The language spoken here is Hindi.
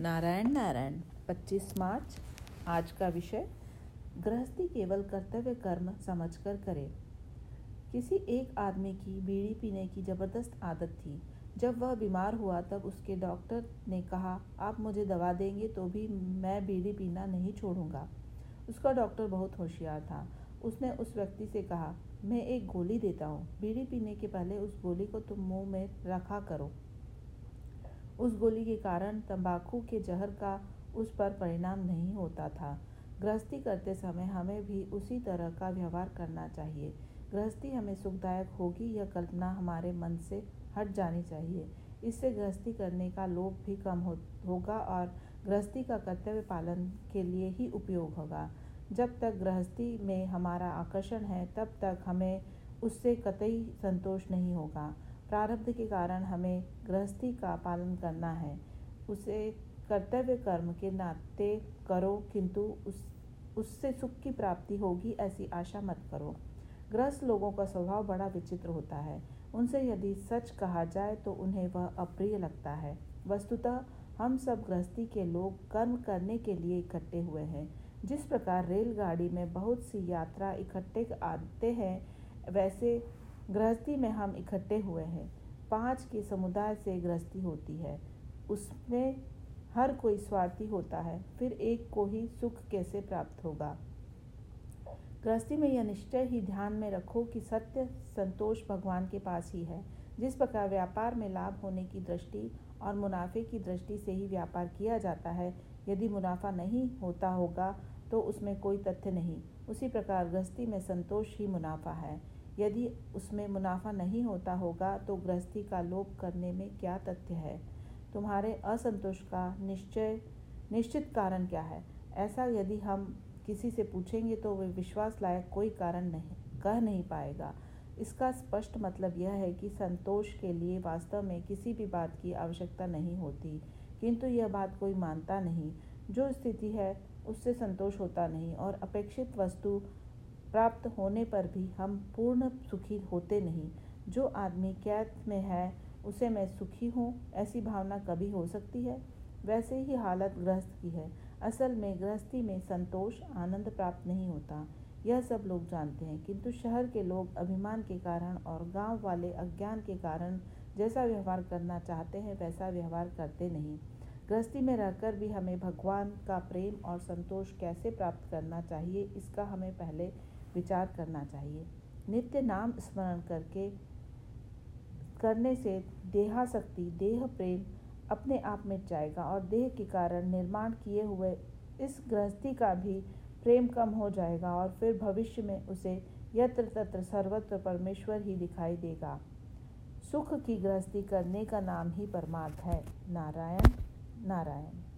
नारायण नारायण 25 मार्च, आज का विषय, गृहस्थी केवल कर्तव्य कर्म समझकर करे। किसी एक आदमी की बीड़ी पीने की ज़बरदस्त आदत थी। जब वह बीमार हुआ तब उसके डॉक्टर ने कहा, आप मुझे दवा देंगे तो भी मैं बीड़ी पीना नहीं छोड़ूँगा। उसका डॉक्टर बहुत होशियार था। उसने उस व्यक्ति से कहा, मैं एक गोली देता हूँ। बीड़ी पीने के पहले उस गोली को तुम मुँह में रखा करो। उस गोली के कारण तंबाकू के जहर का उस पर परिणाम नहीं होता था। गृहस्थी करते समय हमें भी उसी तरह का व्यवहार करना चाहिए। गृहस्थी हमें सुखदायक होगी यह कल्पना हमारे मन से हट जानी चाहिए। इससे गृहस्थी करने का लोभ भी कम हो, होगा और गृहस्थी का कर्तव्य पालन के लिए ही उपयोग होगा। जब तक गृहस्थी में हमारा आकर्षण है तब तक हमें उससे कतई संतोष नहीं होगा। प्रारब्ध के कारण हमें गृहस्थी का पालन करना है। उसे कर्तव्य कर्म के नाते करो, किंतु उस, उससे सुख की प्राप्ति होगी ऐसी आशा मत करो। गृहस्थ लोगों का स्वभाव बड़ा विचित्र होता है। उनसे यदि सच कहा जाए तो उन्हें वह अप्रिय लगता है। वस्तुतः हम सब गृहस्थी के लोग कर्म करने के लिए इकट्ठे हुए हैं। जिस प्रकार रेलगाड़ी में बहुत सी यात्रा इकट्ठे आते हैं, वैसे गृहस्थी में हम इकट्ठे हुए हैं। पाँच के समुदाय से गृहस्थी होती है। उसमें हर कोई स्वार्थी होता है, फिर एक को ही सुख कैसे प्राप्त होगा? गृहस्थी में यह निश्चय ही ध्यान में रखो कि सत्य संतोष भगवान के पास ही है। जिस प्रकार व्यापार में लाभ होने की दृष्टि और मुनाफे की दृष्टि से ही व्यापार किया जाता है, यदि मुनाफा नहीं होता होगा तो उसमें कोई तथ्य नहीं। उसी प्रकार गृहस्थी में संतोष ही मुनाफा है। यदि उसमें मुनाफा नहीं होता होगा तो गृहस्थी का लोप करने में क्या तथ्य है? तुम्हारे असंतोष का निश्चय, निश्चित कारण क्या है? ऐसा यदि हम किसी से पूछेंगे तो वे विश्वास लायक कोई कारण नहीं, कह नहीं पाएगा। इसका स्पष्ट मतलब यह है कि संतोष के लिए वास्तव में किसी भी बात की आवश्यकता नहीं होती, किंतु यह बात कोई मानता नहीं। जो स्थिति है, उससे संतोष होता नहीं, और अपेक्षित वस्तु प्राप्त होने पर भी हम पूर्ण सुखी होते नहीं। जो आदमी कैद में है, उसे मैं सुखी हूँ, ऐसी भावना कभी हो सकती है? वैसे ही हालत गृहस्थ की है। असल में गृहस्थी में संतोष, आनंद प्राप्त नहीं होता। यह सब लोग जानते हैं, किंतु शहर के लोग अभिमान के कारण और गाँव वाले अज्ञान के कारण जैसा व्यवहार करना चाहते हैं, वैसा व्यवहार करते नहीं। गृहस्थी में रहकर भी हमें भगवान का प्रेम और संतोष कैसे प्राप्त करना चाहिए, इसका हमें पहले विचार करना चाहिए। नित्य नाम स्मरण करके, करने से देहाशक्ति, देह प्रेम अपने आप मिट जाएगा और देह के कारण निर्माण किए हुए इस गृहस्थी का भी प्रेम कम हो जाएगा और फिर भविष्य में उसे यत्र तत्र सर्वत्र परमेश्वर ही दिखाई देगा। सुख की गृहस्थी करने का नाम ही परमार्थ है। नारायण नारायण।